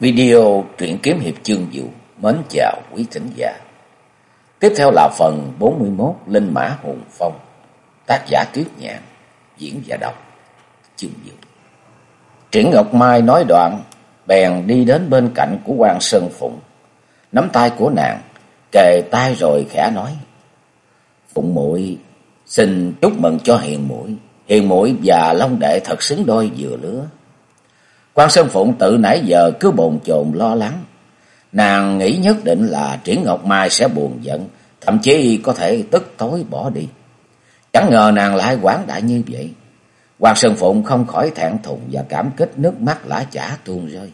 Video truyện kiếm hiệp chương diệu mến chào quý thính giả. Tiếp theo là phần 41 Linh Mã Hùng Phong, tác giả Tuyết Nhạn, diễn giả đọc chương diệu. Triển Ngọc Mai nói đoạn, bèn đi đến bên cạnh của quan Sơn Phụng, nắm tay của nàng, kề tay rồi khẽ nói: "Phụng muội xin chúc mừng cho Hiền muội, Hiền muội và Long đệ thật xứng đôi vừa lứa." Quan Sơn Phụng tự nãy giờ cứ bồn chồn lo lắng. Nàng nghĩ nhất định là Triển Ngọc Mai sẽ buồn giận, thậm chí có thể tức tối bỏ đi. Chẳng ngờ nàng lại quán đại như vậy. Quan Sơn Phụng không khỏi thẹn thùng và cảm kích nước mắt lã chả tuôn rơi.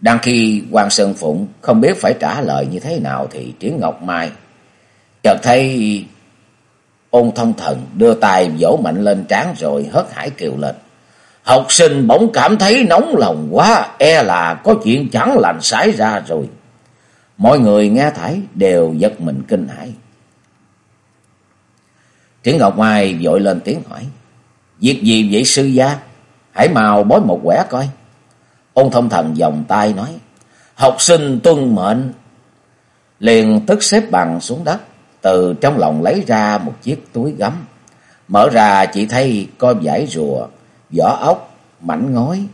Đang khi Quan Sơn Phụng không biết phải trả lời như thế nào thì Triển Ngọc Mai chợt thấy ôn thông thần đưa tay vỗ mạnh lên trán rồi hớt hải kêu lên. Học sinh bỗng cảm thấy nóng lòng quá, e là có chuyện chẳng lành xảy ra rồi. Mọi người nghe thấy đều giật mình kinh hãi. Triển Ngọc Mai vội lên tiếng hỏi. Việc gì vậy sư gia? Hãy mau bói một quẻ coi. ông thông thần vòng tay nói. Học sinh tuân mệnh. Liền tức xếp bằng xuống đất. Từ trong lòng lấy ra một chiếc túi gấm. Mở ra chỉ thấy có giải rùa vỏ ốc, mảnh ngói,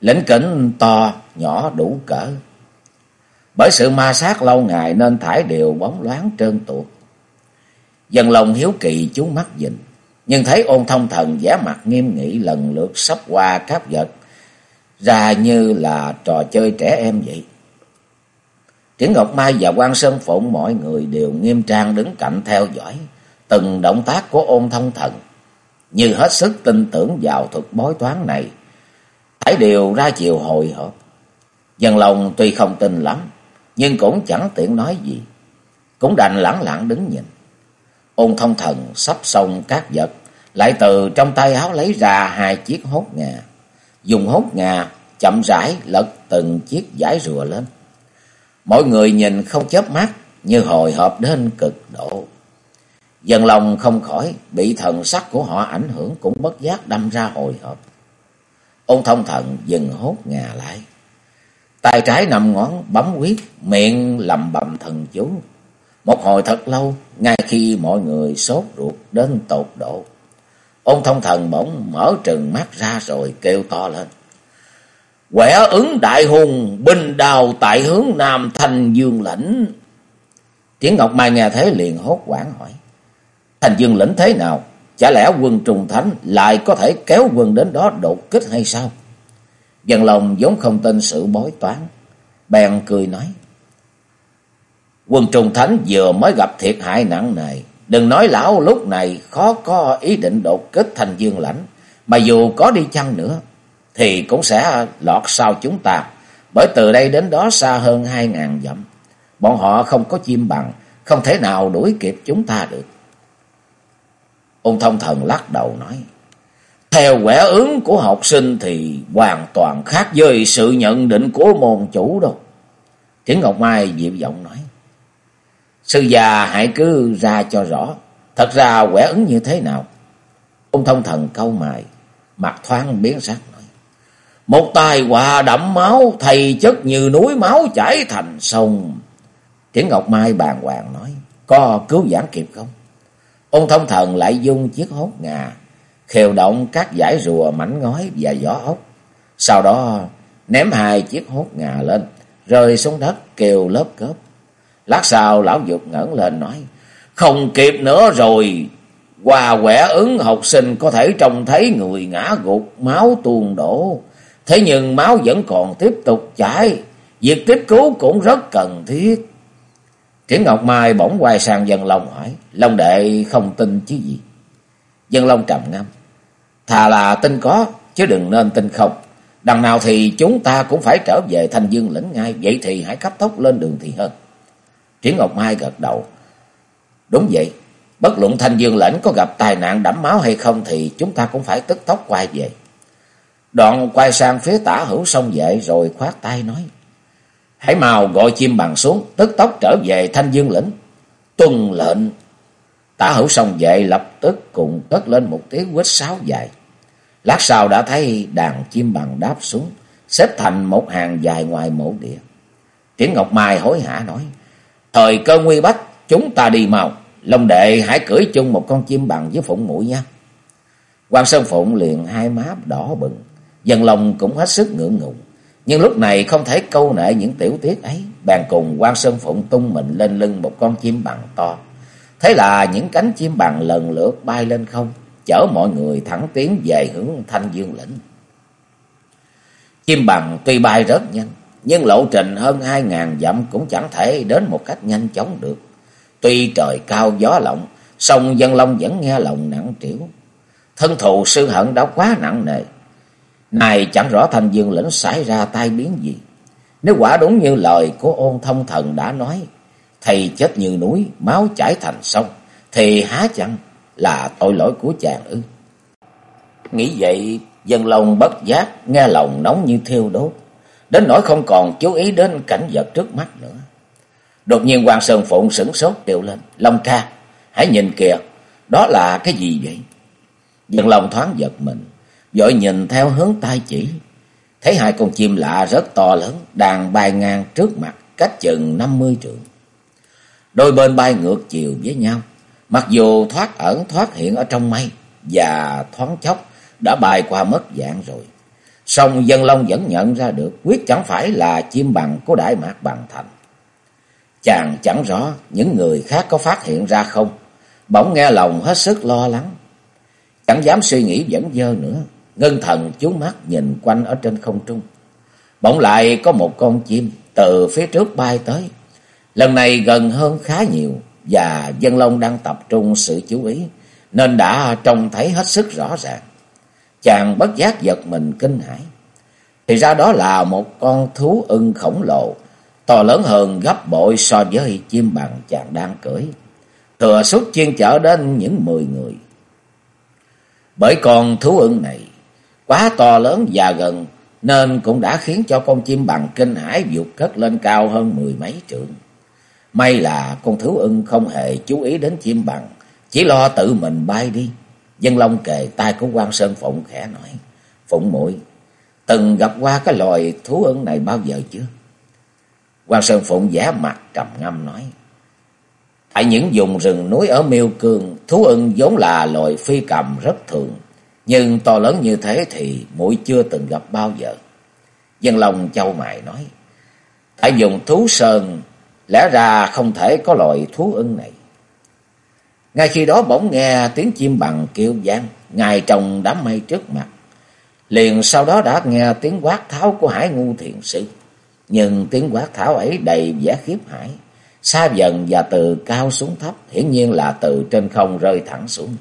lĩnh kỉnh to, nhỏ đủ cỡ. Bởi sự ma sát lâu ngày nên thải đều bóng loáng trơn tuột. Dần lòng hiếu kỳ chú mắt nhìn, nhưng thấy ôn thông thần vẻ mặt nghiêm nghị lần lượt sắp qua các vật, ra như là trò chơi trẻ em vậy. Triển Ngọc Mai và quan Sơn Phụng mọi người đều nghiêm trang đứng cạnh theo dõi từng động tác của ôn thông thần như hết sức tin tưởng vào thuật bói toán này. Thải đều ra chiều hồi hộp. Dân lòng tuy không tin lắm, nhưng cũng chẳng tiện nói gì. Cũng đành lẳng lặng đứng nhìn. Ôn thông thần sắp xong các vật, lại từ trong tay áo lấy ra hai chiếc hốt ngà. Dùng hốt ngà chậm rãi lật từng chiếc giải rùa lên. Mọi người nhìn không chớp mắt, như hồi hộp đến cực độ. Dân lòng không khỏi bị thần sắc của họ ảnh hưởng cũng bất giác đâm ra hồi hộp. ông thông thần dừng hốt ngà lại. Tay trái nằm ngón bấm quyết, miệng lầm bầm thần chú. Một hồi thật lâu, ngay khi mọi người sốt ruột đến tột độ. ông thông thần bỗng mở trừng mắt ra rồi kêu to lên. Quẻ ứng đại hùng, binh đào tại hướng Nam Thành Dương lãnh. Tiếng Ngọc Mai nghe thế liền hốt quảng hỏi. Thành dương lĩnh thế nào? Chả lẽ quân trùng thánh lại có thể kéo quân đến đó đột kích hay sao? Dân lòng vốn không tin sự bói toán. Bèn cười nói. Quân trùng thánh vừa mới gặp thiệt hại nặng nề. Đừng nói lão lúc này khó có ý định đột kích thành dương lãnh. Mà dù có đi chăng nữa thì cũng sẽ lọt sau chúng ta. Bởi từ đây đến đó xa hơn hai ngàn dặm. Bọn họ không có chim bằng, không thể nào đuổi kịp chúng ta được ông thông thần lắc đầu nói. Theo quẻ ứng của học sinh thì hoàn toàn khác với sự nhận định của môn chủ đâu. Thiến Ngọc Mai dịu giọng nói. Sư già hãy cứ ra cho rõ. Thật ra quẻ ứng như thế nào? ông thông thần câu mài. Mặt thoáng biến sắc nói. Một tài hòa đậm máu. Thầy chất như núi máu chảy thành sông. Thiến Ngọc Mai bàn hoàng nói. Có cứu giảng kịp không? Ông thông thần lại dung chiếc hốt ngà, khều động các giải rùa mảnh ngói và gió ốc. Sau đó ném hai chiếc hốt ngà lên, rơi xuống đất kêu lớp cớp. Lát sau lão dục ngẩng lên nói, không kịp nữa rồi. Qua quẻ ứng học sinh có thể trông thấy người ngã gục, máu tuôn đổ. Thế nhưng máu vẫn còn tiếp tục chảy, việc tiếp cứu cũng rất cần thiết. Triển Ngọc Mai bỗng quay sang Dân Long hỏi. Long đệ không tin chứ gì? Dân Long trầm ngâm. Thà là tin có, chứ đừng nên tin không. Đằng nào thì chúng ta cũng phải trở về thanh dương lĩnh ngay. Vậy thì hãy cấp tốc lên đường thì hơn. Triển Ngọc Mai gật đầu. Đúng vậy. Bất luận thanh dương lĩnh có gặp tai nạn đẫm máu hay không thì chúng ta cũng phải tức tốc quay về. Đoạn quay sang phía tả hữu sông vệ rồi khoát tay nói. Hãy mau gọi chim bằng xuống, tức tốc trở về thanh dương lĩnh. Tuân lệnh. Tả hữu sông vệ lập tức cùng cất lên một tiếng quýt sáo dài. Lát sau đã thấy đàn chim bằng đáp xuống, xếp thành một hàng dài ngoài mộ địa. Triển Ngọc Mai hối hả nói, thời cơ nguy bách, chúng ta đi mau, Long đệ hãy cưỡi chung một con chim bằng với Phụng mũi nha. Quan Sơn Phụng liền hai má đỏ bừng, dần lòng cũng hết sức ngượng ngùng. Nhưng lúc này không thể câu nệ những tiểu tiết ấy, bèn cùng quan Sơn Phụng tung mình lên lưng một con chim bằng to. Thế là những cánh chim bằng lần lượt bay lên không, chở mọi người thẳng tiến về hướng Thanh Dương lĩnh. Chim bằng tuy bay rất nhanh, nhưng lộ trình hơn hai ngàn dặm cũng chẳng thể đến một cách nhanh chóng được. Tuy trời cao gió lộng, sông dân long vẫn nghe lòng nặng trĩu. Thân thù sư hận đã quá nặng nề. Này chẳng rõ thành dương lĩnh xảy ra tai biến gì. Nếu quả đúng như lời của ôn thông thần đã nói, thầy chết như núi, máu chảy thành sông, thì há chẳng là tội lỗi của chàng ư. Nghĩ vậy, dân lòng bất giác, nghe lòng nóng như thiêu đốt, đến nỗi không còn chú ý đến cảnh vật trước mắt nữa. Đột nhiên Hoàng Sơn Phụng sửng sốt kêu lên, Long ca, hãy nhìn kìa, đó là cái gì vậy? Dân lòng thoáng giật mình, dội nhìn theo hướng tay chỉ, thấy hai con chim lạ rất to lớn, đang bay ngang trước mặt, cách chừng năm mươi trượng. Đôi bên bay ngược chiều với nhau, mặc dù thoát ẩn thoát hiện ở trong mây, và thoáng chốc đã bay qua mất dạng rồi. Song dân long vẫn nhận ra được quyết chẳng phải là chim bằng của Đại Mạc Bằng Thành. Chàng chẳng rõ những người khác có phát hiện ra không, bỗng nghe lòng hết sức lo lắng. Chẳng dám suy nghĩ vẫn dơ nữa, ngân thần chú mắt nhìn quanh ở trên không trung. Bỗng lại có một con chim từ phía trước bay tới, lần này gần hơn khá nhiều và dân long đang tập trung sự chú ý nên đã trông thấy hết sức rõ ràng. Chàng bất giác giật mình kinh hãi. Thì ra đó là một con thú ưng khổng lồ, to lớn hơn gấp bội so với chim bằng chàng đang cưỡi. Thừa suốt chuyên chở đến những mười người. Bởi con thú ưng này quá to lớn và gần nên cũng đã khiến cho con chim bằng kinh hãi vụt cất lên cao hơn mười mấy trượng. May là con thú ưng không hề chú ý đến chim bằng, chỉ lo tự mình bay đi. Dân Long kề tay của quan Sơn Phụng khẽ nói, Phụng muội từng gặp qua cái loài thú ưng này bao giờ chưa? quan Sơn Phụng giả mặt trầm ngâm nói, Tại những vùng rừng núi ở Miêu Cương, thú ưng vốn là loài phi cầm rất thường, nhưng to lớn như thế thì muội chưa từng gặp bao giờ. Dân lòng châu mài nói, Tại vùng thú sơn, lẽ ra không thể có loại thú ưng này. Ngay khi đó bỗng nghe tiếng chim bằng kêu vang ngài trong đám mây trước mặt. Liền sau đó đã nghe tiếng quát tháo của Hải Ngu Thiền Sư. Nhưng tiếng quát tháo ấy đầy vẻ khiếp hải. Xa dần và từ cao xuống thấp, hiển nhiên là từ trên không rơi thẳng xuống.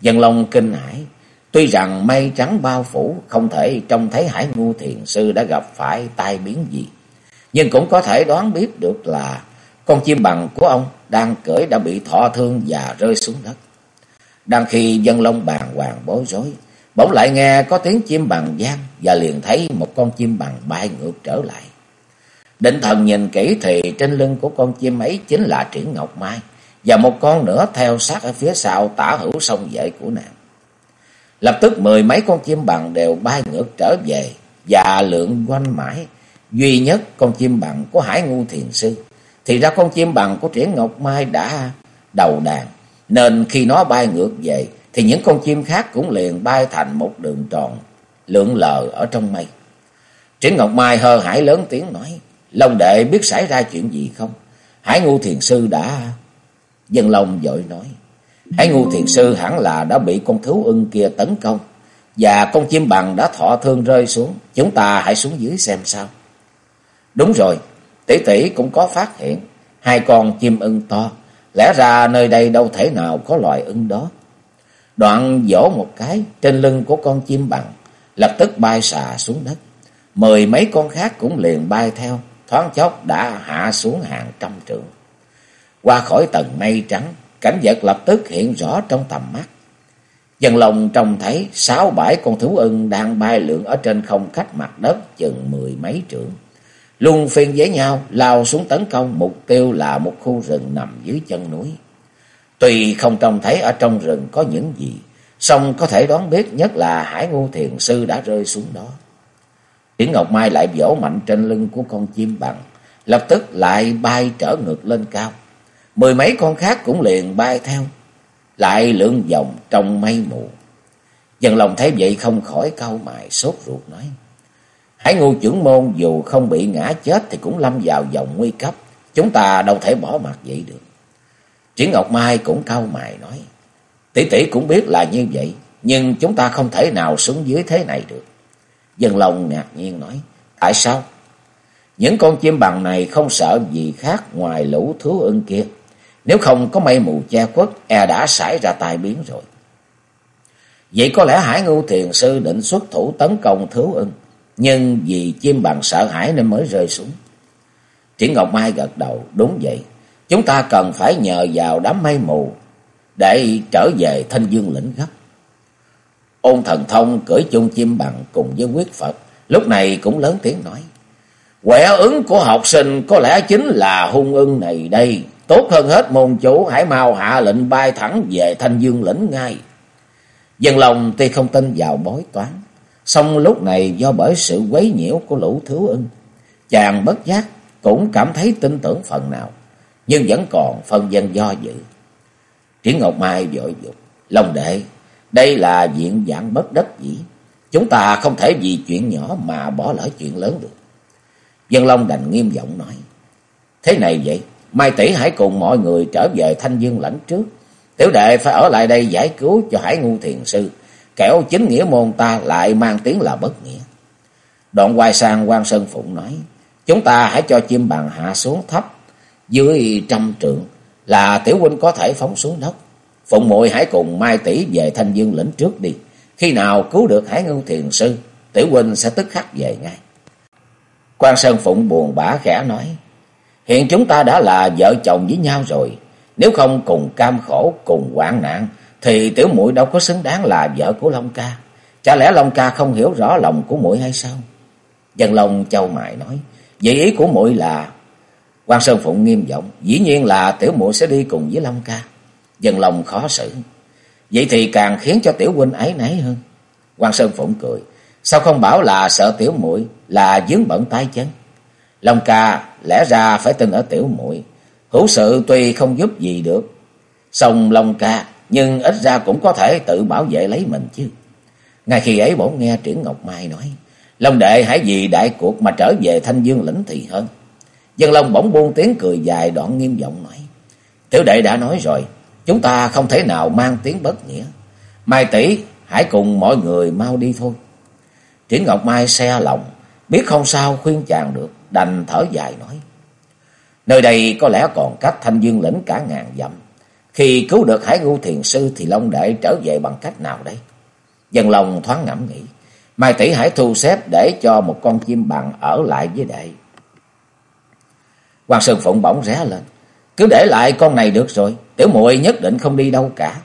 Dân Long kinh hãi, tuy rằng mây trắng bao phủ, không thể trông thấy Hải Ngu Thiền Sư đã gặp phải tai biến gì. Nhưng cũng có thể đoán biết được là con chim bằng của ông đang cưỡi đã bị thọ thương và rơi xuống đất. Đang khi dân long bàn hoàng bối rối, bỗng lại nghe có tiếng chim bằng gian và liền thấy một con chim bằng bay ngược trở lại. Định thần nhìn kỹ thì trên lưng của con chim ấy chính là Triển Ngọc Mai và một con nữa theo sát ở phía sau tả hữu sông vệ của nàng. Lập tức mười mấy con chim bằng đều bay ngược trở về và lượn quanh mãi, duy nhất con chim bằng của Hải Ngu Thiền Sư thì ra con chim bằng của Triển Ngọc Mai đã đầu đàn. Nên khi nó bay ngược về thì những con chim khác cũng liền bay thành một đường tròn lượn lờ ở trong mây. Triển Ngọc Mai hơ hải lớn tiếng nói. Long đệ biết xảy ra chuyện gì không? Hải ngu thiền sư đã... Dân Long dội nói. Hải ngu thiền sư hẳn là đã bị con thú ưng kia tấn công. Và con chim bằng đã thọ thương rơi xuống. Chúng ta hãy xuống dưới xem sao. Đúng rồi, tỷ tỷ cũng có phát hiện hai con chim ưng to, lẽ ra nơi đây đâu thể nào có loài ưng đó. Đoạn vỗ một cái trên lưng của con chim bằng, lập tức bay xà xuống đất. Mười mấy con khác cũng liền bay theo, thoáng chốc đã hạ xuống hàng trăm trượng. Qua khỏi tầng mây trắng, cảnh vật lập tức hiện rõ trong tầm mắt. Dân lòng trông thấy sáu bảy con thú ưng đang bay lượn ở trên không cách mặt đất chừng mười mấy trượng luôn phiên với nhau lao xuống tấn công, mục tiêu là một khu rừng nằm dưới chân núi. Tuy không trông thấy ở trong rừng có những gì, song có thể đoán biết nhất là Hải Ngu Thiền Sư đã rơi xuống đó. Tiễn Ngọc Mai lại vỗ mạnh trên lưng của con chim bằng, lập tức lại bay trở ngược lên cao. Mười mấy con khác cũng liền bay theo, lại lượn vòng trong mây mù. Dân lòng thấy vậy không khỏi cau mày sốt ruột nói. Hải ngu trưởng môn dù không bị ngã chết thì cũng lâm vào vòng nguy cấp. Chúng ta đâu thể bỏ mặt vậy được. Triển Ngọc Mai cũng cau mày nói. Tỷ tỷ cũng biết là như vậy. Nhưng chúng ta không thể nào xuống dưới thế này được. Dân lòng ngạc nhiên nói. Tại sao? Những con chim bằng này không sợ gì khác ngoài lũ thú ưng kia. Nếu không có mây mù che khuất, e đã xảy ra tai biến rồi. Vậy có lẽ Hải Ngưu Thiền Sư định xuất thủ tấn công thiếu ưng. Nhưng vì chim bằng sợ hãi nên mới rơi xuống. Triển Ngọc Mai gật đầu, đúng vậy. Chúng ta cần phải nhờ vào đám mây mù để trở về thanh dương lĩnh gấp. Ôn thần thông cưỡi chung chim bằng cùng với quyết Phật, lúc này cũng lớn tiếng nói. Quẻ ứng của học sinh có lẽ chính là hung ưng này đây. Tốt hơn hết môn chủ hãy mau hạ lệnh bay thẳng về thanh dương lĩnh ngay. Dân lòng tuy không tin vào bói toán. Xong lúc này do bởi sự quấy nhiễu của lũ thiếu ưng. Chàng bất giác cũng cảm thấy tin tưởng phần nào. Nhưng vẫn còn phần dân do dự. Triển Ngọc Mai vội dục. lòng đệ, đây là diện dạng bất đất dĩ. Chúng ta không thể vì chuyện nhỏ mà bỏ lỡ chuyện lớn được. Dân Long đành nghiêm giọng nói. Thế này vậy, Mai tỷ hãy cùng mọi người trở về Thanh Dương lãnh trước. Tiểu đệ phải ở lại đây giải cứu cho Hải Ngu Thiền Sư. Kẻo chính nghĩa môn ta lại mang tiếng là bất nghĩa. Đoạn quay sang quan Sơn Phụng nói. Chúng ta hãy cho chim bằng hạ xuống thấp. Dưới trăm trượng là tiểu huynh có thể phóng xuống đất. Phụng muội hãy cùng Mai tỷ về Thanh Dương lĩnh trước đi. Khi nào cứu được Hải Ngưu Thiền Sư, tiểu huynh sẽ tức khắc về ngay. Quan Sơn Phụng buồn bã khẽ nói. Hiện chúng ta đã là vợ chồng với nhau rồi. Nếu không cùng cam khổ, cùng hoạn nạn, thì tiểu muội đâu có xứng đáng là vợ của Long Ca. Chả lẽ Long Ca không hiểu rõ lòng của muội hay sao? Dân Long châu mại nói. Vậy ý của muội là... quan Sơn Phụng nghiêm giọng. Dĩ nhiên là tiểu muội sẽ đi cùng với Long Ca. Dân Long khó xử. Vậy thì càng khiến cho tiểu huynh ấy nấy hơn. quan Sơn Phụng cười. Sao không bảo là sợ tiểu muội là dướng bận tay chân? Long ca, lẽ ra phải tin ở tiểu muội Hữu sự tuy không giúp gì được. Xong Long ca, nhưng ít ra cũng có thể tự bảo vệ lấy mình chứ. Ngay khi ấy bỗng nghe Triển Ngọc Mai nói. Long đệ, hãy vì đại cuộc mà trở về Thanh Dương lĩnh thì hơn. Dân Long bỗng buông tiếng cười dài đoạn nghiêm giọng nói. Tiểu đệ đã nói rồi. Chúng ta không thể nào mang tiếng bất nghĩa. Mai tỷ, hãy cùng mọi người mau đi thôi. Triển Ngọc Mai xe lòng. Biết không sao khuyên chàng được. Đành thở dài nói. Nơi đây có lẽ còn cách thanh dương lĩnh cả ngàn dặm. Khi cứu được Hải Ngưu Thiền Sư thì Long Đệ trở về bằng cách nào đây? Dân lòng thoáng ngẫm nghĩ. Mai tỷ hãy thu xếp để cho một con chim bằng ở lại với đệ. Hoàng Sơn Phụng bỗng ré lên. Cứ để lại con này được rồi. Tiểu muội nhất định không đi đâu cả.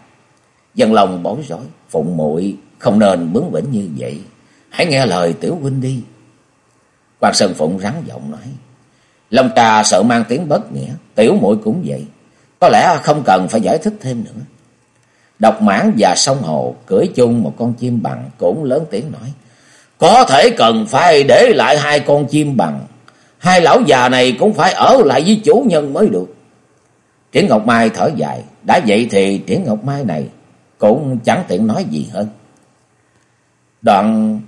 Dân lòng bối rối. Phụng muội không nên bướng bỉnh như vậy. Hãy nghe lời tiểu huynh đi. Hoàng Sơn Phụng rắn giọng nói. Long trà sợ mang tiếng bất nghĩa. Tiểu muội cũng vậy. Có lẽ không cần phải giải thích thêm nữa. Độc mãn và sông hồ cưỡi chung một con chim bằng cũng lớn tiếng nói. Có thể cần phải để lại hai con chim bằng. Hai lão già này cũng phải ở lại với chủ nhân mới được. Triển Ngọc Mai thở dài. Đã vậy thì Triển Ngọc Mai này cũng chẳng tiện nói gì hơn. Đoạn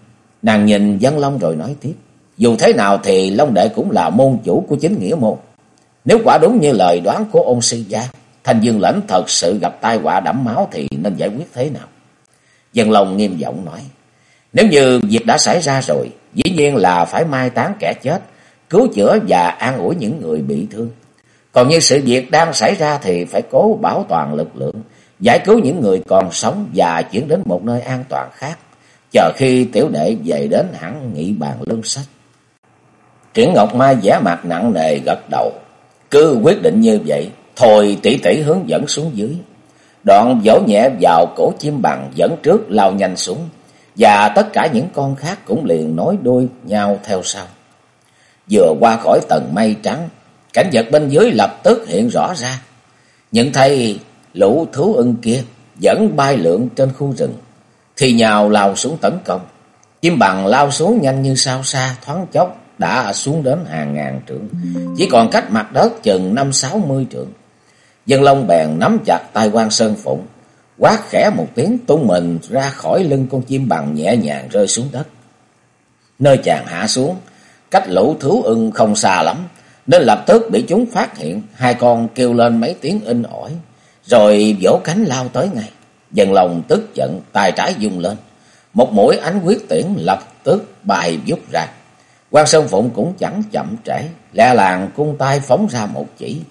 nàng nhìn văn Long rồi nói tiếp. Dù thế nào thì Long Đệ cũng là môn chủ của chính nghĩa môn. Nếu quả đúng như lời đoán của ông sư gia, Thành Dương Lãnh thật sự gặp tai họa đẫm máu thì nên giải quyết thế nào? Dân Long nghiêm giọng nói, nếu như việc đã xảy ra rồi, dĩ nhiên là phải mai táng kẻ chết, cứu chữa và an ủi những người bị thương. Còn như sự việc đang xảy ra thì phải cố bảo toàn lực lượng, giải cứu những người còn sống và chuyển đến một nơi an toàn khác, chờ khi tiểu đệ về đến hẳn nghị bàn lương sách. Triển Ngọc Mai giả mặt nặng nề gật đầu. Cứ quyết định như vậy, thôi tỷ tỷ hướng dẫn xuống dưới. Đoạn vỗ nhẹ vào cổ chim bằng dẫn trước lao nhanh xuống. Và tất cả những con khác cũng liền nối đuôi nhau theo sau. Vừa qua khỏi tầng mây trắng, cảnh vật bên dưới lập tức hiện rõ ra. Những thấy lũ thú ưng kia vẫn bay lượn trên khu rừng, thì nhào lao xuống tấn công. Chim bằng lao xuống nhanh như sao xa, thoáng chốc đã xuống đến hàng ngàn trượng, chỉ còn cách mặt đất chừng năm sáu mươi trượng. Dân Long bèn nắm chặt tay quan Sơn Phụng, quát khẽ một tiếng tung mình ra khỏi lưng con chim bằng nhẹ nhàng rơi xuống đất. Nơi chàng hạ xuống, cách lũ thú ưng không xa lắm, nên lập tức bị chúng phát hiện, hai con kêu lên mấy tiếng in ỏi, rồi vỗ cánh lao tới ngay. Dân Long tức giận, tay trái dung lên, một mũi ánh quyết tiễn lập tức bài vút ra quan Sơn Phụng cũng chẳng chậm trễ, lẹ làng cung tay phóng ra một chỉ.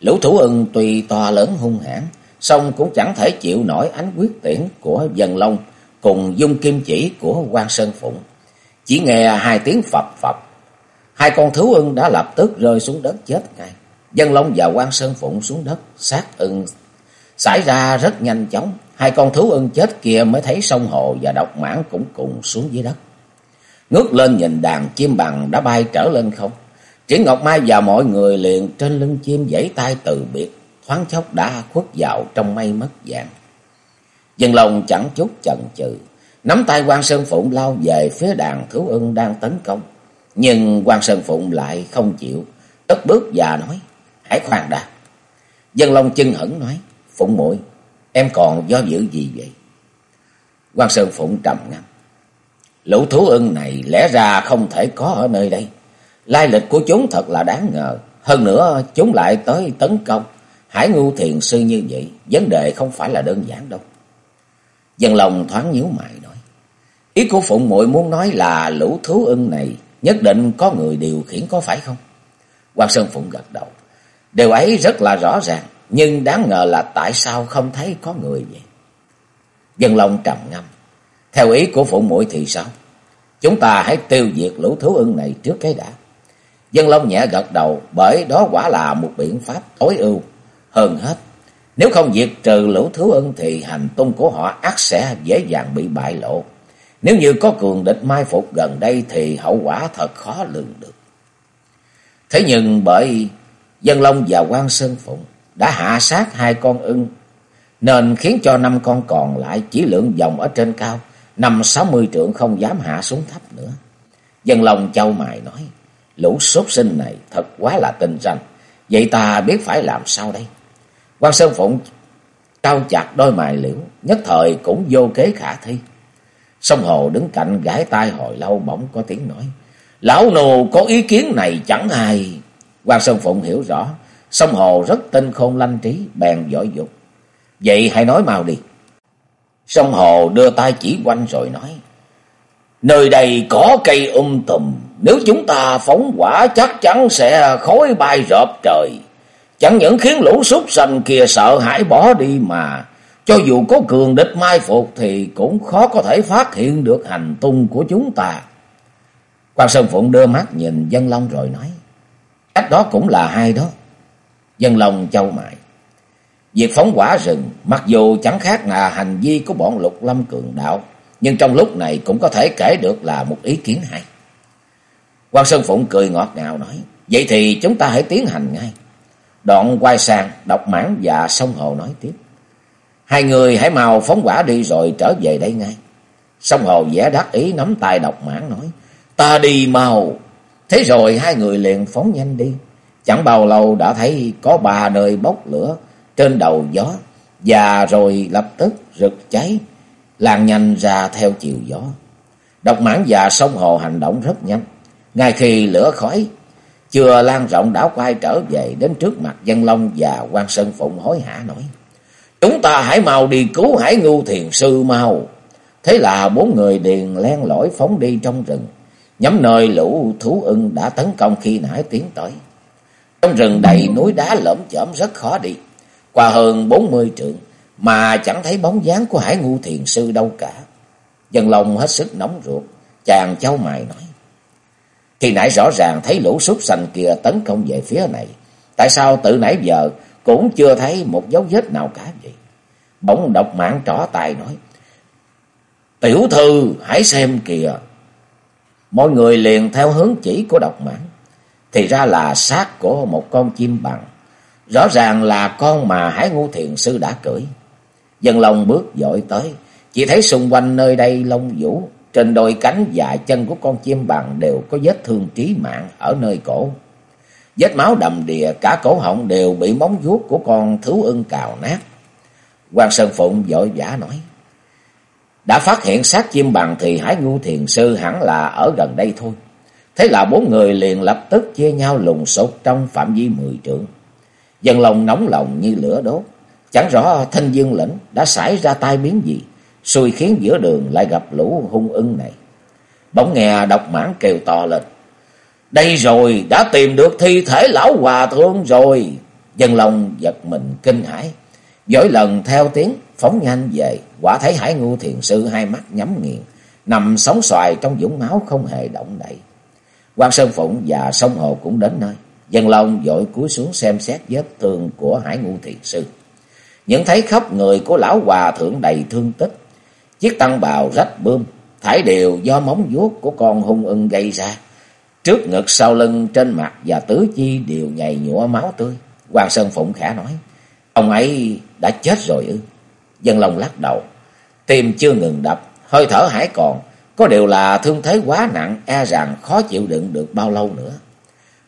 Lũ thủ ưng tuy to lớn hung hãn, song cũng chẳng thể chịu nổi ánh quyết tiễn của Dần long cùng dung kim chỉ của quan Sơn Phụng. Chỉ nghe hai tiếng phập phập, hai con thú ưng đã lập tức rơi xuống đất chết ngay. Dân long và quan Sơn Phụng xuống đất, sát ưng xảy ra rất nhanh chóng. Hai con thú ưng chết kia mới thấy sông hồ và độc mãn cũng cùng xuống dưới đất. Ngước lên nhìn đàn chim bằng đã bay trở lên không. Triển Ngọc Mai và mọi người liền trên lưng chim giãy tay từ biệt, thoáng chốc đã khuất vào trong mây mất dạng. Dân lòng chẳng chút chần chừ, nắm tay quan Sơn Phụng lao về phía đàn thú ưng đang tấn công. Nhưng quan Sơn Phụng lại không chịu, tất bước và nói, hãy khoan đã. Dân Long chân hững nói, Phụng muội em còn do dự gì vậy? quan Sơn Phụng trầm ngâm. Lũ thú ưng này lẽ ra không thể có ở nơi đây. Lai lịch của chúng thật là đáng ngờ. Hơn nữa, chúng lại tới tấn công. Hải ngu thiền sư như vậy. Vấn đề không phải là đơn giản đâu. Dân lòng thoáng nhíu mày nói. Ý của Phụng muội muốn nói là lũ thú ưng này nhất định có người điều khiển có phải không? Quan Sơn Phụng gật đầu. Điều ấy rất là rõ ràng. Nhưng đáng ngờ là tại sao không thấy có người vậy? Dân lòng trầm ngâm. Theo ý của Phụng muội thì sao? Chúng ta hãy tiêu diệt lũ thú ưng này trước cái đã. Dân Long nhẹ gật đầu bởi đó quả là một biện pháp tối ưu. Hơn hết, nếu không diệt trừ lũ thú ưng thì hành tung của họ ắt sẽ dễ dàng bị bại lộ. Nếu như có cường địch mai phục gần đây thì hậu quả thật khó lường được. Thế nhưng bởi Dân Long và quan Sơn Phụng đã hạ sát hai con ưng nên khiến cho năm con còn lại chỉ lượng vòng ở trên cao, năm sáu mươi trượng không dám hạ xuống thấp nữa. Dân lòng châu mài nói, lũ sốt sinh này thật quá là tinh ranh, vậy ta biết phải làm sao đây? quan Sơn Phụng cao chặt đôi mài liễu, nhất thời cũng vô kế khả thi. Sông Hồ đứng cạnh gãi tai hồi lâu bỗng có tiếng nói, Lão nô có ý kiến này chẳng ai. quan Sơn Phụng hiểu rõ, Sông Hồ rất tinh khôn lanh trí, bèn giỏi dục. Vậy hãy nói mau đi. Sông Hồ đưa tay chỉ quanh rồi nói. Nơi đây có cây um tùm, nếu chúng ta phóng quả chắc chắn sẽ khói bay rợp trời. Chẳng những khiến lũ súc sanh kia sợ hãi bỏ đi mà, cho dù có cường địch mai phục thì cũng khó có thể phát hiện được hành tung của chúng ta. Quan Sơn Phụng đưa mắt nhìn Dân Long rồi nói, cách đó cũng là hay đó. Dân Long châu mại. Việc phóng quả rừng, mặc dù chẳng khác là hành vi của bọn lục lâm cường đạo, nhưng trong lúc này cũng có thể kể được là một ý kiến hay. Quan Sơn Phụng cười ngọt ngào nói, vậy thì chúng ta hãy tiến hành ngay. Đoạn quay sang, đọc mãn và sông hồ nói tiếp. Hai người hãy mau phóng quả đi rồi trở về đây ngay. Sông hồ vẽ đắc ý nắm tay đọc mãn nói, ta đi mau. Thế rồi hai người liền phóng nhanh đi. Chẳng bao lâu đã thấy có ba nơi bốc lửa, trên đầu gió và rồi lập tức rực cháy, lan nhanh ra theo chiều gió. Độc mãn và sông hồ hành động rất nhanh. Ngay khi lửa khói chưa lan rộng đã quay trở về đến trước mặt dân long và quan sơn phụng hối hả nói. Chúng ta hãy mau đi cứu hải ngu thiền sư mau. Thế là bốn người điền len lỏi phóng đi trong rừng. Nhắm nơi lũ thú ưng đã tấn công khi nãy tiến tới. Trong rừng đầy núi đá lởm chởm rất khó đi qua hơn bốn mươi trượng mà chẳng thấy bóng dáng của Hải Ngu Thiền Sư đâu cả. Dân lòng hết sức nóng ruột, chàng cháu mày nói. Khi nãy rõ ràng thấy lũ súc sanh kia tấn công về phía này, tại sao từ nãy giờ cũng chưa thấy một dấu vết nào cả vậy? Bỗng độc mạng trỏ tài nói, Tiểu thư hãy xem kìa. Mọi người liền theo hướng chỉ của độc mạng, thì ra là xác của một con chim bằng Rõ ràng là con mà Hải Ngũ Thiền Sư đã cưỡi. Dân Long bước dội tới, chỉ thấy xung quanh nơi đây lông vũ, trên đôi cánh và chân của con chim bằng đều có vết thương trí mạng ở nơi cổ. Vết máu đầm đìa cả cổ họng đều bị móng vuốt của con thú ưng cào nát. Quan Sơn Phụng vội vã nói. Đã phát hiện xác chim bằng thì Hải Ngu Thiền Sư hẳn là ở gần đây thôi. Thế là bốn người liền lập tức chia nhau lùng sục trong phạm vi mười trượng. Dân lòng nóng lòng như lửa đốt. Chẳng rõ thanh dương lĩnh đã xảy ra tai biến gì. Xui khiến giữa đường lại gặp lũ hung ưng này. Bỗng nghe độc mãn kêu to lên. Đây rồi, đã tìm được thi thể lão hòa thượng rồi. Dân lòng giật mình kinh hãi. dỗi lần theo tiếng phóng nhanh về, quả thấy Hải Ngu Thiền Sư hai mắt nhắm nghiền, nằm sóng xoài trong dũng máu không hề động đậy. quan Sơn Phụng và sông Hồ cũng đến nơi. Dân Long dội cúi xuống xem xét vết thương của Hải Ngu Thiền Sư. Những thấy khắp người của lão hòa thượng đầy thương tích. Chiếc tăng bào rách bươm, thải đều do móng vuốt của con hung ưng gây ra. Trước ngực sau lưng trên mặt và tứ chi đều nhầy nhụa máu tươi. Hoàng Sơn Phụng khả nói, ông ấy đã chết rồi ư. Dân Long lắc đầu, tim chưa ngừng đập, hơi thở hải còn, có điều là thương thế quá nặng, e rằng khó chịu đựng được bao lâu nữa.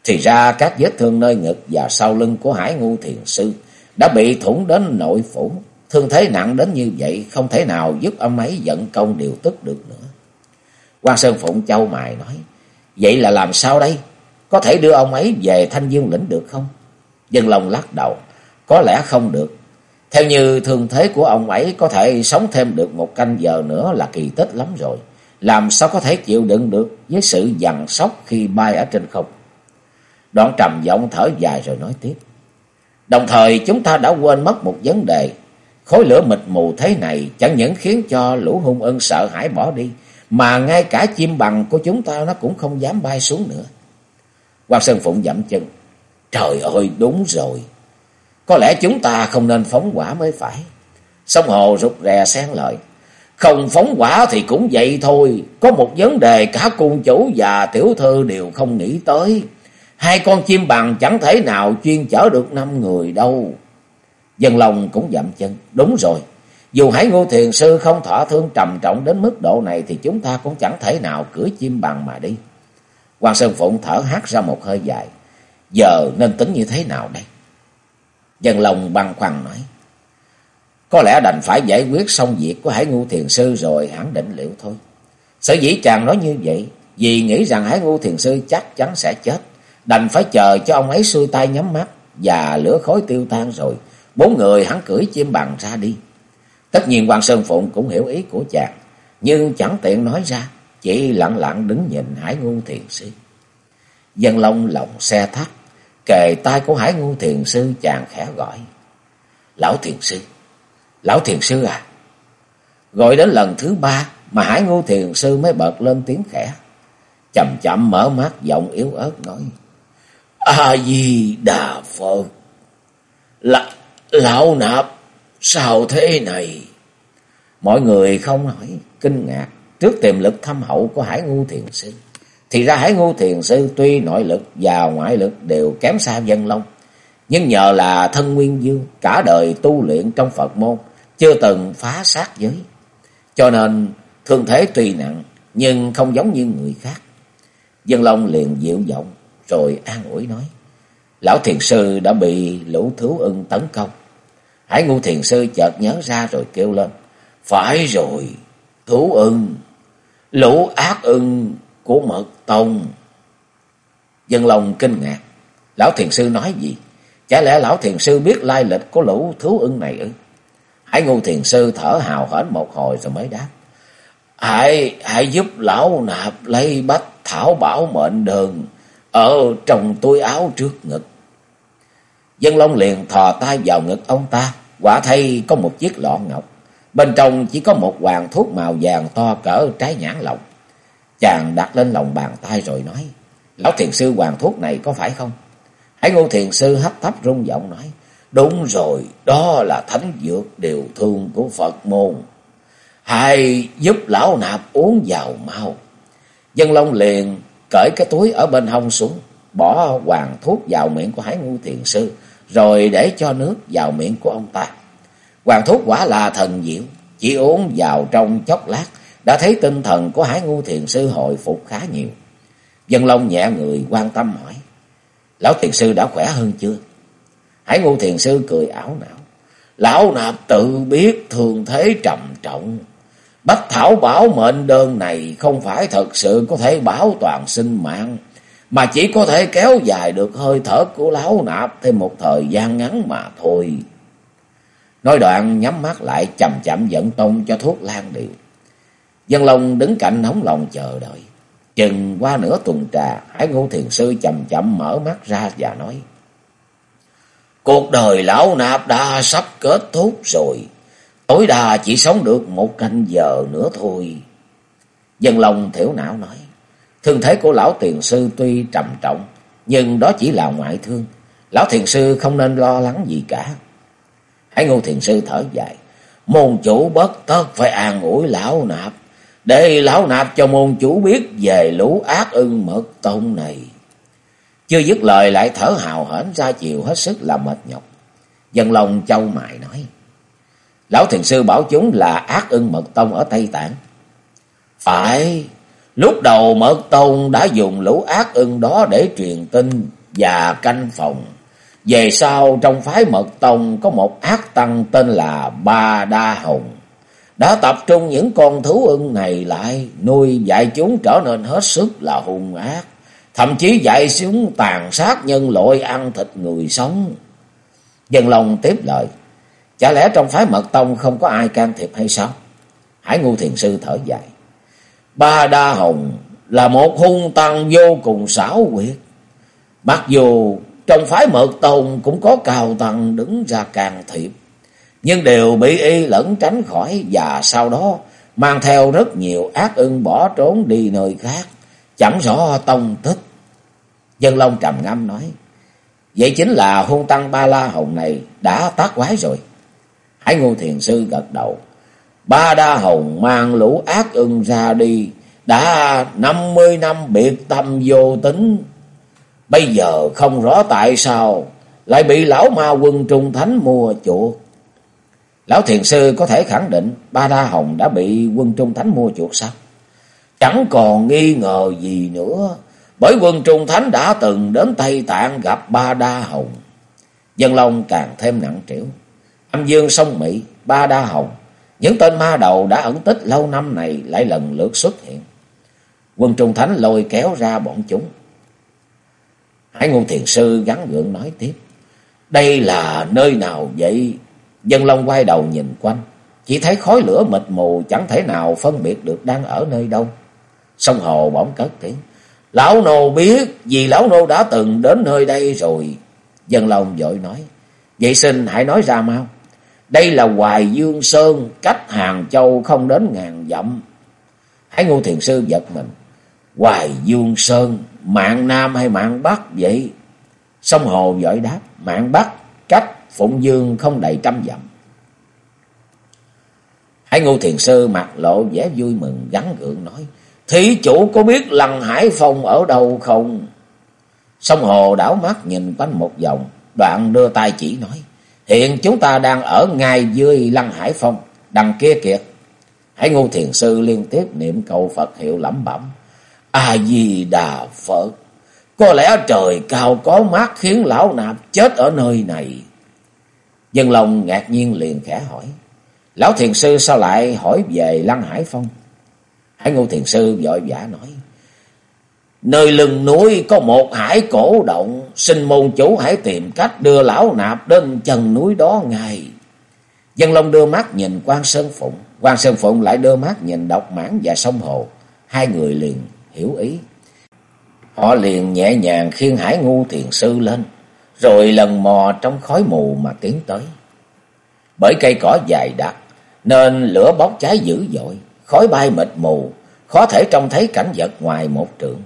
Thì ra các vết thương nơi ngực và sau lưng của Hải Ngu Thiền Sư đã bị thủng đến nội phủ. Thương thế nặng đến như vậy không thể nào giúp ông ấy dẫn công điều tức được nữa. quan Sơn Phụng châu mài nói, vậy là làm sao đây? Có thể đưa ông ấy về Thanh Dương lĩnh được không? Dân Long lắc đầu, có lẽ không được. Theo như thương thế của ông ấy có thể sống thêm được một canh giờ nữa là kỳ tích lắm rồi. Làm sao có thể chịu đựng được với sự dằn sóc khi bay ở trên không? Đoạn trầm giọng thở dài rồi nói tiếp. Đồng thời chúng ta đã quên mất một vấn đề. Khối lửa mịt mù thế này chẳng những khiến cho lũ hung ưng sợ hãi bỏ đi. Mà ngay cả chim bằng của chúng ta nó cũng không dám bay xuống nữa. Quang Sơn Phụng dậm chân. Trời ơi, đúng rồi. Có lẽ chúng ta không nên phóng quả mới phải. Sông Hồ rụt rè xen lợi. Không phóng quả thì cũng vậy thôi. Có một vấn đề cả cung chủ và tiểu thư đều không nghĩ tới. Hai con chim bằng chẳng thể nào chuyên chở được năm người đâu. Dân lòng cũng dậm chân. Đúng rồi. Dù Hải Ngô Thiền Sư không thọ thương trầm trọng đến mức độ này thì chúng ta cũng chẳng thể nào cưỡi chim bằng mà đi. Hoàng Sơn Phụng thở hát ra một hơi dài. Giờ nên tính như thế nào đây? Dân lòng băng khoăn nói. Có lẽ đành phải giải quyết xong việc của Hải Ngu Thiền Sư rồi hẳn định liệu thôi. Sở dĩ chàng nói như vậy vì nghĩ rằng Hải Ngu Thiền Sư chắc chắn sẽ chết. Đành phải chờ cho ông ấy xuôi tay nhắm mắt và lửa khói tiêu tan rồi. Bốn người hắn cưỡi chim bằng ra đi. Tất nhiên quan Sơn Phụng cũng hiểu ý của chàng. Nhưng chẳng tiện nói ra. Chỉ lặng lặng đứng nhìn Hải Ngu Thiền Sư. Dân Long lòng xe thắt. Kề tay của Hải Ngu Thiền Sư chàng khẽ gọi. Lão Thiền Sư. Lão Thiền Sư à. Gọi đến lần thứ ba mà Hải Ngu Thiền Sư mới bật lên tiếng khẽ. Chậm chậm mở mắt, giọng yếu ớt nói. A-di-đà Phật. Là, lão nạp, sao thế này? Mọi người không hỏi, kinh ngạc trước tiềm lực thâm hậu của Hải Ngu Thiền Sư. Thì ra Hải Ngu Thiền Sư tuy nội lực và ngoại lực đều kém xa dân long. Nhưng nhờ là thân nguyên dương, cả đời tu luyện trong Phật môn, chưa từng phá sát giới. Cho nên thương thế tuy nặng, nhưng không giống như người khác. Dân Long liền dịu giọng, rồi an ủi nói. Lão thiền sư đã bị lũ thú ưng tấn công. Hải ngu thiền sư chợt nhớ ra rồi kêu lên. Phải rồi, thú ưng, lũ ác ưng của mật tông. Dân lòng kinh ngạc. Lão thiền sư nói gì? Chả lẽ lão thiền sư biết lai lịch của lũ thú ưng này ư? Hải ngu thiền sư thở hào hển một hồi rồi mới đáp. Hãy, hãy giúp lão nạp lấy bách thảo bảo mệnh đường ở trong túi áo trước ngực. Dân Long liền thò tay vào ngực ông ta, quả thay có một chiếc lọ ngọc. Bên trong chỉ có một hoàng thuốc màu vàng to cỡ trái nhãn lồng. Chàng đặt lên lòng bàn tay rồi nói, Lão thiền sư hoàng thuốc này có phải không? Hải ngô thiền sư hấp thấp rung giọng nói, Đúng rồi, đó là thánh dược điều thương của Phật môn. Hãy giúp lão nạp uống vào mau. Dân Long liền cởi cái túi ở bên hông xuống, bỏ hoàng thuốc vào miệng của Hải Ngu Thiền Sư, rồi để cho nước vào miệng của ông ta. Hoàng thuốc quả là thần diệu, chỉ uống vào trong chốc lát, đã thấy tinh thần của Hải Ngu Thiền Sư hồi phục khá nhiều. Dân Long nhẹ người quan tâm hỏi, Lão Thiền Sư đã khỏe hơn chưa? Hải Ngu Thiền Sư cười ảo não. Lão nạp tự biết thường thế trầm trọng. Bách Thảo bảo mệnh đơn này không phải thật sự có thể bảo toàn sinh mạng, mà chỉ có thể kéo dài được hơi thở của lão nạp thêm một thời gian ngắn mà thôi. Nói đoạn nhắm mắt lại chậm chậm dẫn tông cho thuốc lan điều. Dân Long đứng cạnh nóng lòng chờ đợi. Chừng qua nửa tuần trà, Hải Ngô Thiền Sư chậm chậm mở mắt ra và nói. Cuộc đời lão nạp đã sắp kết thúc rồi. Tối đa chỉ sống được một canh giờ nữa thôi. Dân lòng thiểu não nói. Thương thế của lão tiền sư tuy trầm trọng, nhưng đó chỉ là ngoại thương. Lão thiền sư không nên lo lắng gì cả. Hải ngô thiền sư thở dài. Môn chủ bất tất phải an ủi lão nạp. Để lão nạp cho môn chủ biết về lũ ác ưng mật tông này. Chưa dứt lời lại thở hào hển ra chiều hết sức là mệt nhọc. Dân lòng châu mại nói. Lão thiền sư bảo chúng là ác ưng mật tông ở Tây Tạng. Phải, lúc đầu mật tông đã dùng lũ ác ưng đó để truyền tin và canh phòng. Về sau trong phái mật tông có một ác tăng tên là Ba Đa Hồng. Đã tập trung những con thú ưng này lại, nuôi dạy chúng trở nên hết sức là hung ác. Thậm chí dạy chúng tàn sát nhân loại ăn thịt người sống. Dân lòng tiếp lời. Chả lẽ trong phái mật tông không có ai can thiệp hay sao? Hải ngu thiền sư thở dài. Ba Đa Hồng là một hung tăng vô cùng xảo quyệt. Mặc dù trong phái mật tông cũng có cao tăng đứng ra can thiệp. Nhưng đều bị y lẫn tránh khỏi và sau đó mang theo rất nhiều ác ưng bỏ trốn đi nơi khác. Chẳng rõ tông tích. Dân Long trầm ngâm nói. Vậy chính là hung tăng Ba La Hồng này đã tác quái rồi. Hải Ngô Thiền Sư gật đầu. Ba Đa Hồng mang lũ ác ưng ra đi. Đã năm mươi năm biệt tâm vô tính. Bây giờ không rõ tại sao lại bị lão ma quân trung thánh mua chuột. Lão thiền sư có thể khẳng định Ba Đa Hồng đã bị quân trung thánh mua chuột sao? Chẳng còn nghi ngờ gì nữa. Bởi quân trung thánh đã từng đến Tây Tạng gặp Ba Đa Hồng. Dân Long càng thêm nặng trĩu. Âm Dương sông Mỹ, Ba Đa Hồng. Những tên ma đầu đã ẩn tích lâu năm này lại lần lượt xuất hiện. Quân trung thánh lôi kéo ra bọn chúng. Hải ngôn thiền sư gắn gượng nói tiếp. Đây là nơi nào vậy? Dân Long quay đầu nhìn quanh. Chỉ thấy khói lửa mịt mù chẳng thể nào phân biệt được đang ở nơi đâu. Sông Hồ bỗng cất tiếng. Lão nô biết vì lão nô đã từng đến nơi đây rồi. Dân Long vội nói. Vậy xin hãy nói ra mau. Đây là Hoài Dương Sơn, cách Hàng Châu không đến ngàn dặm. hãy ngô thiền sư giật mình. Hoài Dương Sơn, mạng Nam hay mạng Bắc vậy? Sông Hồ giỏi đáp, mạng Bắc, cách Phụng Dương không đầy trăm dặm. Hải ngô thiền sư mặt lộ vẻ vui mừng gắn gượng nói. Thí chủ có biết Lăng Hải Phong ở đâu không? Sông Hồ đảo mắt nhìn quanh một vòng, đoạn đưa tay chỉ nói. Hiện chúng ta đang ở ngay dưới Lăng Hải Phong, đằng kia kìa. Hãy ngu thiền sư liên tiếp niệm cầu Phật hiệu lẩm bẩm. A-di-đà Phật, có lẽ trời cao có mát khiến lão nạp chết ở nơi này. Dân lòng ngạc nhiên liền khẽ hỏi. Lão thiền sư sao lại hỏi về Lăng Hải Phong? Hải ngô thiền sư vội vã nói. Nơi lưng núi có một hải cổ động, xin môn chủ hãy tìm cách đưa lão nạp đến chân núi đó ngay. Dân Long đưa mắt nhìn quan Sơn Phụng, quan Sơn Phụng lại đưa mắt nhìn độc mãn và sông hồ. Hai người liền hiểu ý. Họ liền nhẹ nhàng khiêng hải ngu thiền sư lên, rồi lần mò trong khói mù mà tiến tới. Bởi cây cỏ dài đặc, nên lửa bốc cháy dữ dội, khói bay mịt mù, khó thể trông thấy cảnh vật ngoài một trượng.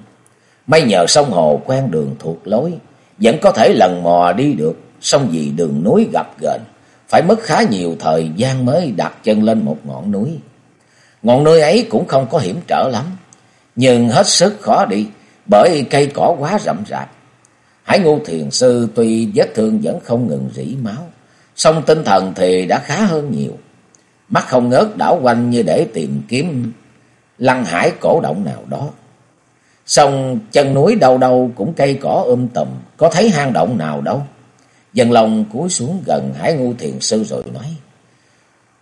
May nhờ sông hồ quen đường thuộc lối, vẫn có thể lần mò đi được, song vì đường núi gặp ghềnh, phải mất khá nhiều thời gian mới đặt chân lên một ngọn núi. Ngọn núi ấy cũng không có hiểm trở lắm, nhưng hết sức khó đi, bởi cây cỏ quá rậm rạp. Hải ngô thiền sư tuy vết thương vẫn không ngừng rỉ máu, song tinh thần thì đã khá hơn nhiều. Mắt không ngớt đảo quanh như để tìm kiếm lăng hải cổ động nào đó. Xong chân núi đâu đâu cũng cây cỏ um tùm, có thấy hang động nào đâu. Dân lòng cúi xuống gần Hải Ngu Thiền Sư rồi nói.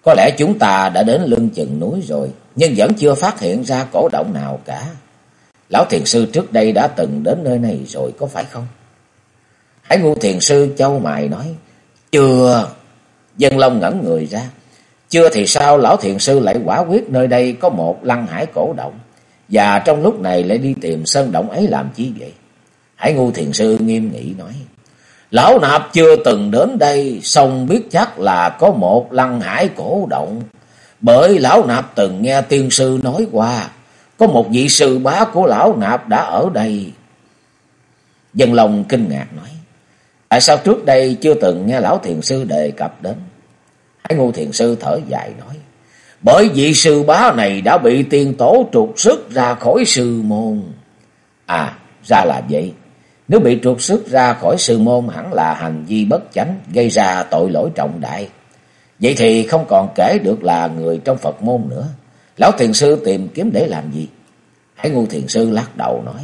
Có lẽ chúng ta đã đến lưng chừng núi rồi, nhưng vẫn chưa phát hiện ra cổ động nào cả. Lão Thiền Sư trước đây đã từng đến nơi này rồi, có phải không? Hải Ngu Thiền Sư châu mài nói. Chưa. Dân Long ngẩn người ra. Chưa thì sao Lão Thiền Sư lại quả quyết nơi đây có một lăng hải cổ động. Và trong lúc này lại đi tìm sơn động ấy làm chi vậy? Hải Ngu Thiền Sư nghiêm nghị nói. Lão nạp chưa từng đến đây, xong biết chắc là có một lăng hải cổ động. Bởi lão nạp từng nghe tiên sư nói qua, có một vị sư bá của lão nạp đã ở đây. Dân lòng kinh ngạc nói, tại sao trước đây chưa từng nghe lão thiền sư đề cập đến? Hải ngu thiền sư thở dài nói, bởi vị sư bá này đã bị tiên tổ trục xuất ra khỏi sư môn. À, ra là vậy. Nếu bị trục xuất ra khỏi sư môn hẳn là hành vi bất chánh, gây ra tội lỗi trọng đại. Vậy thì không còn kể được là người trong Phật môn nữa. Lão thiền sư tìm kiếm để làm gì? Hải ngu thiền sư lắc đầu nói,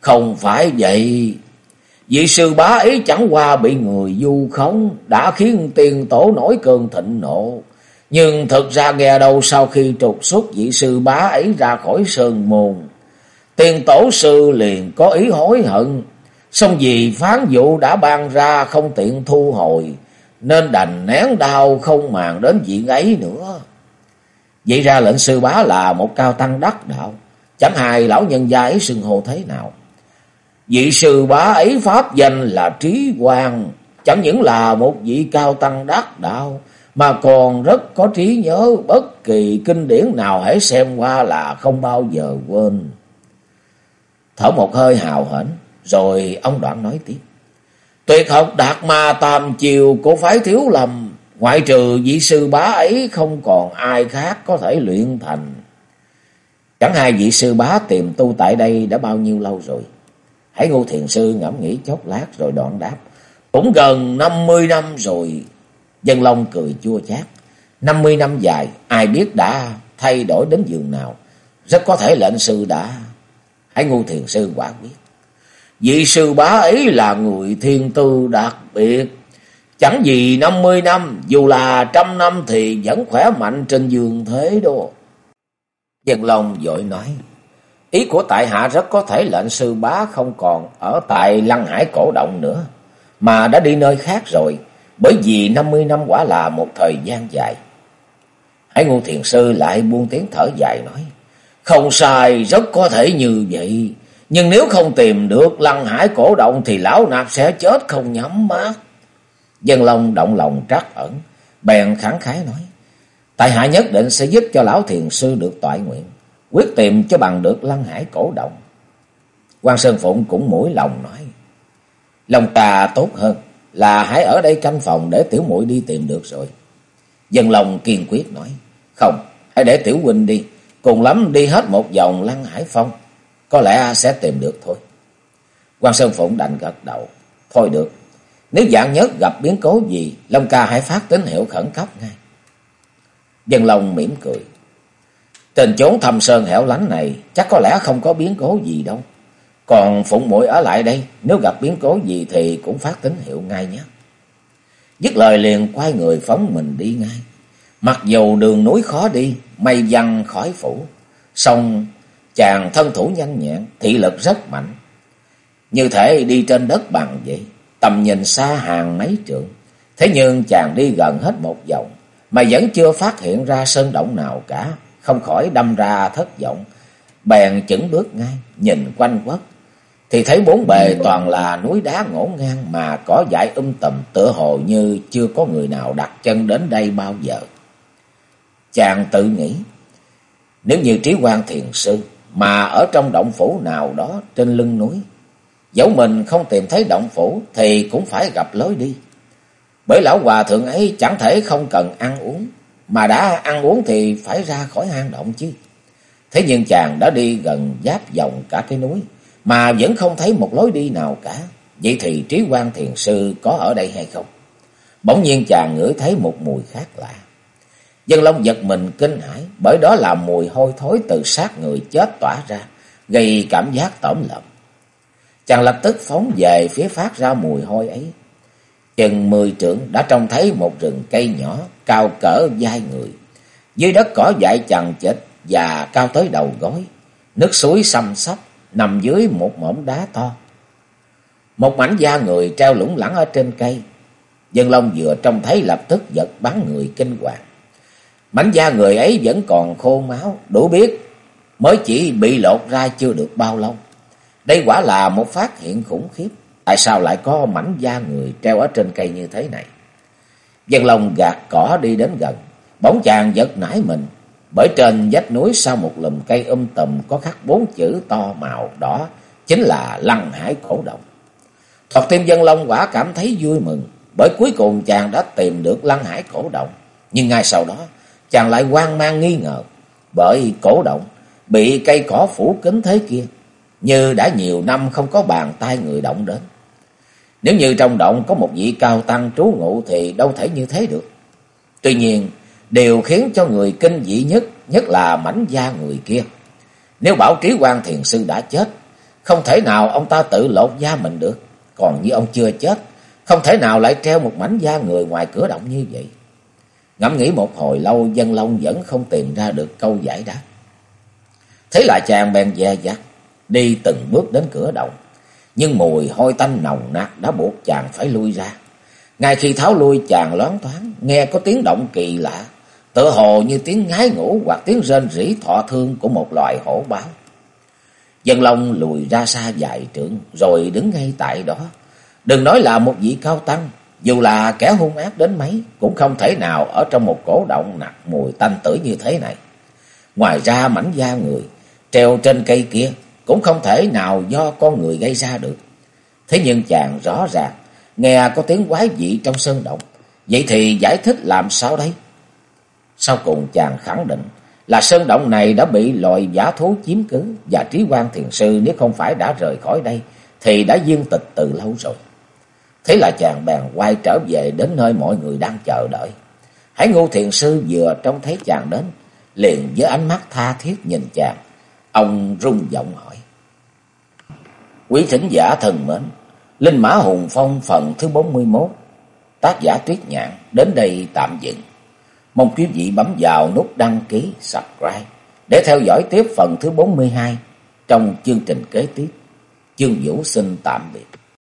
không phải vậy. Vị sư bá ấy chẳng qua bị người du khống, đã khiến tiền tổ nổi cơn thịnh nộ. Nhưng thực ra nghe đâu sau khi trục xuất vị sư bá ấy ra khỏi sơn môn, tiền tổ sư liền có ý hối hận, Xong vì phán vụ đã ban ra không tiện thu hồi, nên đành nén đau không màng đến vị ấy nữa. Vậy ra lệnh sư bá là một cao tăng đắc đạo, chẳng hài lão nhân gia ấy xưng hô thế nào. Vị sư bá ấy pháp danh là Trí Quang, chẳng những là một vị cao tăng đắc đạo, mà còn rất có trí nhớ bất kỳ kinh điển nào hãy xem qua là không bao giờ quên. Thở một hơi hào hển, rồi ông đoạn nói tiếp. Tuyệt học đạt ma tam chiều của phái thiếu lầm. Ngoại trừ vị sư bá ấy không còn ai khác có thể luyện thành. Chẳng hai vị sư bá tìm tu tại đây đã bao nhiêu lâu rồi. Hãy ngô thiền sư ngẫm nghĩ chốc lát rồi đoạn đáp. Cũng gần năm mươi năm rồi. Dân Long cười chua chát. năm mươi năm dài, ai biết đã thay đổi đến giường nào. Rất có thể lệnh sư đã. Hãy ngô thiền sư quả quyết. Vị sư bá ấy là người thiên tư đặc biệt. Chẳng gì năm mươi năm, dù là trăm năm thì vẫn khỏe mạnh trên giường thế đó. Dân Long dội nói, ý của tại hạ rất có thể lệnh sư bá không còn ở tại Lăng Hải cổ động nữa, mà đã đi nơi khác rồi, bởi vì năm mươi năm quả là một thời gian dài. Hải Ngô Thiền Sư lại buông tiếng thở dài nói, không sai, rất có thể như vậy. Nhưng nếu không tìm được lăng hải cổ động thì lão nạp sẽ chết không nhắm mắt. Dân Long động lòng trắc ẩn, bèn khẳng khái nói. Tại hạ nhất định sẽ giúp cho lão thiền sư được toại nguyện, quyết tìm cho bằng được lăng hải cổ động. quan Sơn Phụng cũng mũi lòng nói. Lòng ta tốt hơn là hãy ở đây canh phòng để tiểu muội đi tìm được rồi. Dân Long kiên quyết nói. Không, hãy để tiểu huynh đi, cùng lắm đi hết một vòng lăng hải phong có lẽ sẽ tìm được thôi. quan Sơn Phụng đành gật đầu. Thôi được. Nếu dạng nhất gặp biến cố gì, Long ca hãy phát tín hiệu khẩn cấp ngay. Dân Long mỉm cười. Trên chốn thầm sơn hẻo lánh này, chắc có lẽ không có biến cố gì đâu. Còn Phụng muội ở lại đây, nếu gặp biến cố gì thì cũng phát tín hiệu ngay nhé. Dứt lời liền quay người phóng mình đi ngay. Mặc dù đường núi khó đi, mây văng khỏi phủ, song Chàng thân thủ nhanh nhẹn, thị lực rất mạnh. Như thể đi trên đất bằng vậy, tầm nhìn xa hàng mấy trượng. Thế nhưng chàng đi gần hết một vòng, mà vẫn chưa phát hiện ra sơn động nào cả, không khỏi đâm ra thất vọng. Bèn chững bước ngay, nhìn quanh quất, thì thấy bốn bề toàn là núi đá ngổn ngang mà cỏ dại um tùm tựa hồ như chưa có người nào đặt chân đến đây bao giờ. Chàng tự nghĩ, nếu như trí quan thiền sư mà ở trong động phủ nào đó trên lưng núi. Dẫu mình không tìm thấy động phủ thì cũng phải gặp lối đi. Bởi lão hòa thượng ấy chẳng thể không cần ăn uống, mà đã ăn uống thì phải ra khỏi hang động chứ. Thế nhưng chàng đã đi gần giáp vòng cả cái núi, mà vẫn không thấy một lối đi nào cả. Vậy thì trí quan thiền sư có ở đây hay không? Bỗng nhiên chàng ngửi thấy một mùi khác lạ. Dân Long giật mình kinh hãi, bởi đó là mùi hôi thối từ xác người chết tỏa ra, gây cảm giác tởm lợm. Chàng lập tức phóng về phía phát ra mùi hôi ấy. Chừng mười trượng đã trông thấy một rừng cây nhỏ, cao cỡ vai người. Dưới đất cỏ dại chằng chịt và cao tới đầu gối. Nước suối xăm sắp, nằm dưới một mỏm đá to. Một mảnh da người treo lủng lẳng ở trên cây. Dân Long vừa trông thấy lập tức giật bắn người kinh hoàng. Mảnh da người ấy vẫn còn khô máu, đủ biết mới chỉ bị lột ra chưa được bao lâu. Đây quả là một phát hiện khủng khiếp. Tại sao lại có mảnh da người treo ở trên cây như thế này? Dân Long gạt cỏ đi đến gần, bóng chàng giật nảy mình. Bởi trên vách núi sau một lùm cây um tùm có khắc bốn chữ to màu đỏ, chính là Lăng Hải Cổ Động. Thoạt tiên Dân Long quả cảm thấy vui mừng, bởi cuối cùng chàng đã tìm được Lăng Hải Cổ Động. Nhưng ngay sau đó, chàng lại hoang mang nghi ngờ, bởi cổ động bị cây cỏ phủ kín thế kia, như đã nhiều năm không có bàn tay người động đến. Nếu như trong động có một vị cao tăng trú ngụ thì đâu thể như thế được. Tuy nhiên, điều khiến cho người kinh dị nhất, nhất là mảnh da người kia. Nếu bảo trí quan thiền sư đã chết, không thể nào ông ta tự lột da mình được. Còn như ông chưa chết, không thể nào lại treo một mảnh da người ngoài cửa động như vậy. Ngẫm nghĩ một hồi lâu, dân long vẫn không tìm ra được câu giải đáp. Thế là chàng bèn dè dặt, đi từng bước đến cửa động. Nhưng mùi hôi tanh nồng nặc đã buộc chàng phải lui ra. Ngay khi tháo lui chàng loáng thoáng, nghe có tiếng động kỳ lạ, tựa hồ như tiếng ngái ngủ hoặc tiếng rên rỉ thọ thương của một loài hổ báo. Dân Long lùi ra xa dài trượng rồi đứng ngay tại đó. Đừng nói là một vị cao tăng, dù là kẻ hung ác đến mấy cũng không thể nào ở trong một cổ động nặc mùi tanh tử như thế này. Ngoài ra mảnh da người treo trên cây kia cũng không thể nào do con người gây ra được. Thế nhưng chàng rõ ràng nghe có tiếng quái dị trong sơn động. Vậy thì giải thích làm sao đây? Sau cùng chàng khẳng định là sơn động này đã bị loài giả thú chiếm cứ và trí quan thiền sư nếu không phải đã rời khỏi đây thì đã viên tịch từ lâu rồi. Thế là chàng bèn quay trở về đến nơi mọi người đang chờ đợi. Hải ngu thiền sư vừa trông thấy chàng đến, liền với ánh mắt tha thiết nhìn chàng. Ông rung giọng hỏi. Quý thính giả thần mến, Linh Mã Hùng Phong phần thứ 41, tác giả Tuyết Nhạn đến đây tạm dừng. Mong quý vị bấm vào nút đăng ký, subscribe để theo dõi tiếp phần thứ 42 trong chương trình kế tiếp. Chương Vũ xin tạm biệt.